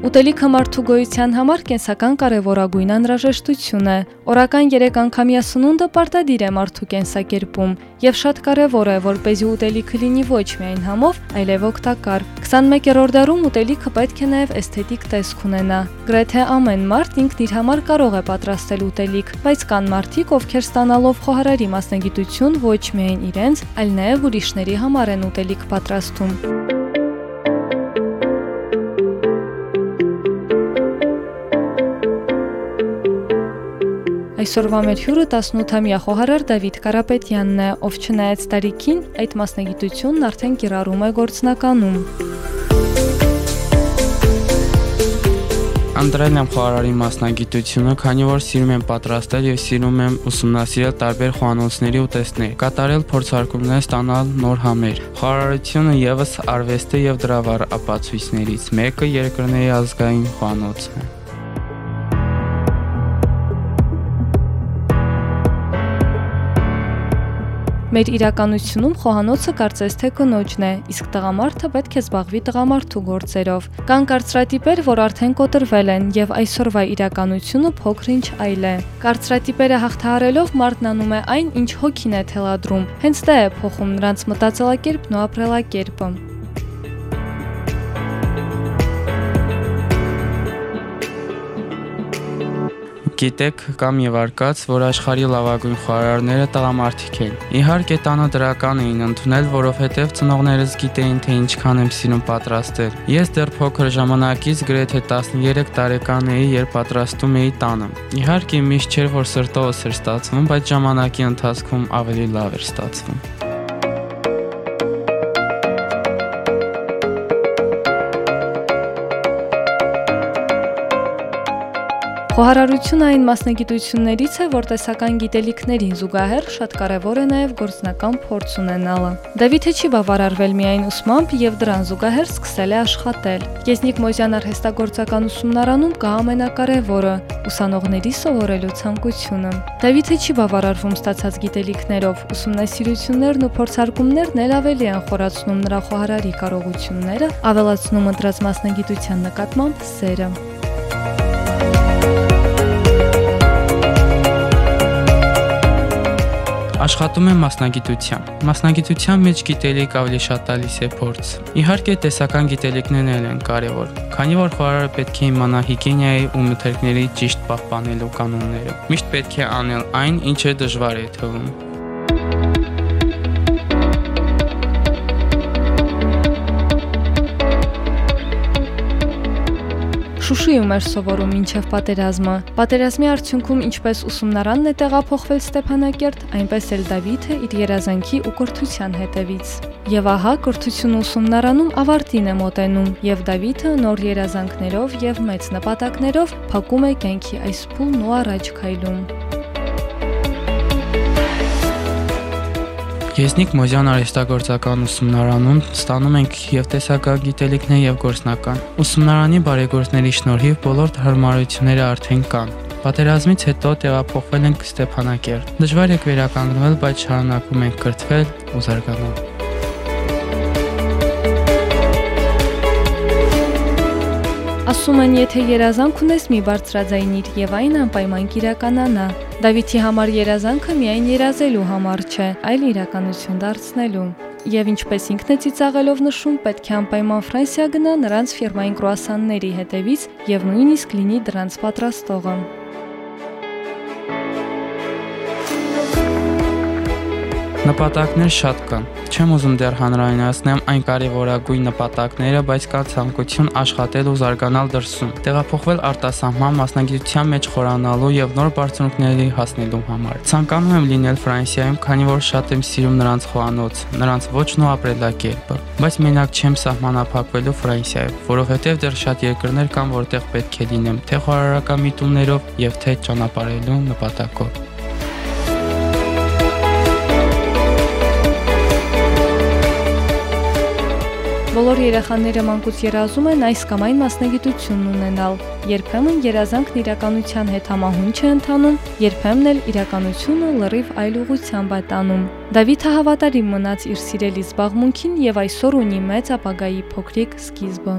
Ուտելիքը մարդու գոյության համար կենսական կարևորագույն անհրաժեշտություն է։ Օրական 3 անգամյա սնունդը պարտադիր է մարդու կենսակերպում, եւ շատ կարևոր է, որպեսզի ուտելիքը լինի ոչ միայն համով, այլև օգտակար։ 21-րդ դարում ուտելիքը պետք է նաեւ էսթետիկ տեսք ունենա։ Գրեթե ամեն մարդ ինքն իր համար կարող է պատրաստել ուտելիք, բայց կան մարդիկ, ովքեր ստանալով խոհարարի մասնագիտություն ոչ միայն իրենց, այլ նաեւ ուրիշների համար են ուտելիք պատրաստում։ Այսօրվա մեր հյուրը 18-ամյա խոհարար Դավիթ Կարապետյանն է, ով չնայած տարիքին այդ մասնագիտությունն արդեն կիրառում է գործնականում։ Անդրել եմ խոհարարի մասնագիտությունը, քանի որ սիրում եմ պատրաստել եւ սիրում եմ ուսումնասիրել տարբեր խոհանոցների ուտեստներ, կատարել փորձարկումներ, ստանալ նոր համեր։ Խոհարարությունը եւս արվեստ է եւ դրա վառ ապացույցներից մեկը երկրների ազգային խոհանոցն է։ Մեր իրականությունում խոհանոցը կարծես թե կնոջն է, իսկ տղամարդը պետք է զբաղվի տղամարդու գործերով։ Կան կարծրատիպեր, որ արդեն կոտրվել են եւ այսօրվա իրականությունը փոքրինչ այլ է։ Կարծրատիպերը հաղթահարելով մարդն անում է այն, ինչ հոգին է թելադրում։ Հենց դա է փոխում նրանց մտածելակերպն ու ապրելակերպը։ Գիտեք կամ եւ արկած, որ աշխարհի լավագույն խոհարարները տղամարդիկ են։ Իհարկե տանը դրական էին ընդունել, որովհետեւ ծնողներս գիտեին, թե ինչքան եմ սիրում պատրաստել։ Ես դեռ փոքր ժամանակից գրեթե 13 տարեկան էի, երբ պատրաստում էի տանը։ Իհարկե միշտ չէր որ սրտովս էր ստացվում, բայց ժամանակի ընթացքում ավելի լավ էր ստացվում։ Խոհարարությունը այն մասնագիտություններից է, որ տեսական գիտելիքներին զուգահեռ շատ կարևոր է նաև գործնական փորձ ունենալը։ Դավիթը չի բավարարվել միայն ուսմամբ եւ դրան զուգահեռ սկսել է աշխատել։ Եզնիկ Մոզյան արհեստագործական ուսումնարանում կա ամենակարևորը՝ ուսանողների սովորելու ցանկությունը։ Դավիթը չի բավարարվում ստացած գիտելիքներով, ուսումնասիրություններն ու փորձարկումներն էլ ավելի են խորացնում նրա խոհարարի կարողությունները, ավելացնում ընտրած մասնագիտության նկատմամբ սերը։ Աշխատում եմ մասնագիտության։ Մասնագիտության մեջ գիտելիք ավելի շատ տալիս է փորձ։ Իհարկե տեսական գիտելիքներն էլ են կարևոր, քանի որ խոհարարը պետք է իմանա հիգիենայի ու մթերքների ճիշտ պահպանելու կանոնները։ Միշտ պետք է անել այն, ինչը դժվար է թվում։ Շուշիում էր սովորում մինչև պատերազմը։ Պատերազմի արդյունքում ինչպես ուսումնարանն է տեղափոխվել Ստեփանակերտ, այնպես էլ Դավիթը իր երազանքի ու կրթության հետևից։ Եվ ահա կրթություն ուսումնարանում ավարտին է մոտենում, եւ Դավիթը նոր երազանքներով եւ մեծ նպատակներով փակում է կյանքի այս փուլն ու առաջ քայլում։ Եզնիկ Մոզյան արհեստագործական ուսումնարանում ստանում ենք եւ տեսական գիտելիքներ եւ գործնական։ Ուսումնարանի բարեգործների շնորհիվ բոլոր հարմարությունները արդեն կան։ Պատերազմից հետո տեղափոխվել ենք Ստեփանակերտ։ Դժվար է վերականգնվել, բայց շարունակում ենք կրթվել ու զարգանալ։ Ասում են, եթե երազանք ունես, մի բարձրաձայնիր եւ այն անպայման կիրականանա։ Դավիթի համար երազանքը միայն երազելու համար չէ, այլ իրականություն դարձնելու։ Եվ ինչպես ինքն է ծիծաղելով նշում, պետք է անպայման Ֆրանսիա գնա նրանց ֆիրմային կրուասանների հետևից եւ նույնիսկ լինի դրանց պատրաստողը։ Նպատակներ շատ կան։ Չեմ ուզում դեռ հանրայնացնեմ այն կարևորագույն նպատակները, բայց կա ցանկություն աշխատել ու զարգանալ դրսում, տեղափոխվել արտասահման մասնագիտության մեջ խորանալու եւ նոր բարձունքների հասնելու համար։ Ցանկանում եմ լինել Ֆրանսիայում, քանի որ շատ եմ սիրում նրանց խոհանոց, նրանց ոճն ու ապրելակերպը, բայց մենակ չեմ սահմանափակվելու Ֆրանսիայով, որովհետեւ դեռ շատ երկրներ կան, որտեղ պետք է լինեմ թե խորարարական միտումներով եւ թե ճանապարհելու նպատակով։ Բոլոր երեխաները մանկուց երազում են այս կամ այն մասնագիտությունն ունենալ։ Երբեմն երազանքն իրականության հետ համահունչ է ընթանում, երբեմն էլ իրականությունը լրիվ այլ ուղղությամբ է տանում։ Դավիթը հավատարիմ մնաց իր սիրելի զբաղմունքին եւ այսօր ունի մեծ ապագայի փոքրիկ սկիզբը։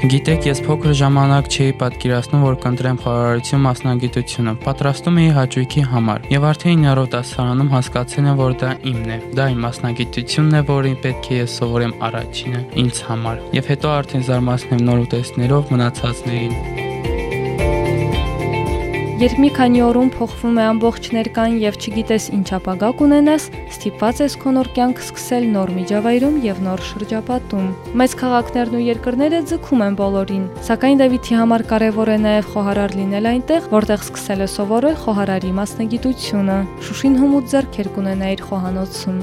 Գիտեք, ես փոքր ժամանակ չէի պատկերացնում, որ կընտրեմ խոհարարություն մասնագիտությունը։ Պատրաստում էի հաճույքի համար եւ արդեն 9-րդ դասարանում հասկացել եմ, որ դա իմն է։ Դա իմ մասնագիտությունն է, որին պետք է ես սովորեմ առաջինը ինձ համար։ Եվ հետո արդեն զարմացնեմ նոր ուտեստներով մնացածներին։ Երբ մի քանի օրում փոխվում է ամբողջ ներկան եւ չգիտես ինչ ապագա կունենաս, ստիպված ես քո նոր կյանք սկսել նոր միջավայրում եւ նոր շրջապատում։ Մեծ քաղաքներն ու երկրները ձգում են բոլորին, սակայն Դավիթի համար կարևոր է նաեւ խոհարար լինել այնտեղ, որտեղ սկսել է սովորել խոհարարի մասնագիտությունը։ Շուշին հմուտ ձեռքեր կունենա իր խոհանոցում։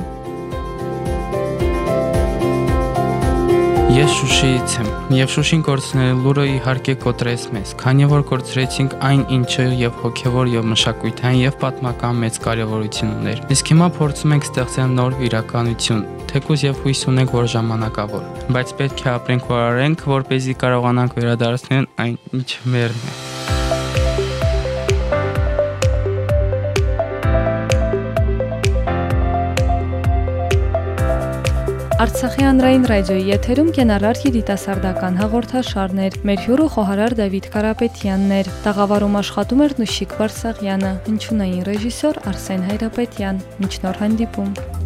Ես Շուշիից եմ, եւ Շուշին կորցնել լուրը իհարկե կոտրեց մեզ, քանի որ կորցրեցինք այն, ինչը եւ հոգեվոր եւ մշակութային եւ պատմական մեծ կարեւորություն ուներ։ Իսկ հիմա փորձում ենք ստեղծել նոր իրականություն, թեկուզ եւ հույս ունենք, որ ժամանակավոր, բայց պետք է ապրենք ու արենք, որ เป զի կարողանանք վերադարձնել այն, ինչ մերն է։ Արցախի հանրային ռադիոյի եթերում կենարար երիտասարդական հաղորդաշարներ։ Մեր հյուրը խոհարար Դավիթ Կարապետյանն էր։ Տաղավարում աշխատում էր Նուշիկ Վարսաղյանը, հնչյունային ռեժիսոր Արսեն Հայրապետյան։ Մինչ նոր հանդիպում։